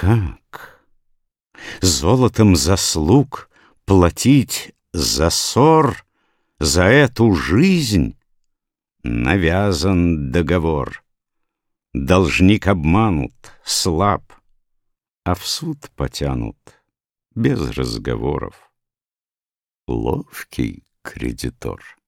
Как? Золотом заслуг платить за ссор, за эту жизнь? Навязан договор. Должник обманут, слаб, а в суд потянут без разговоров. Ловкий кредитор.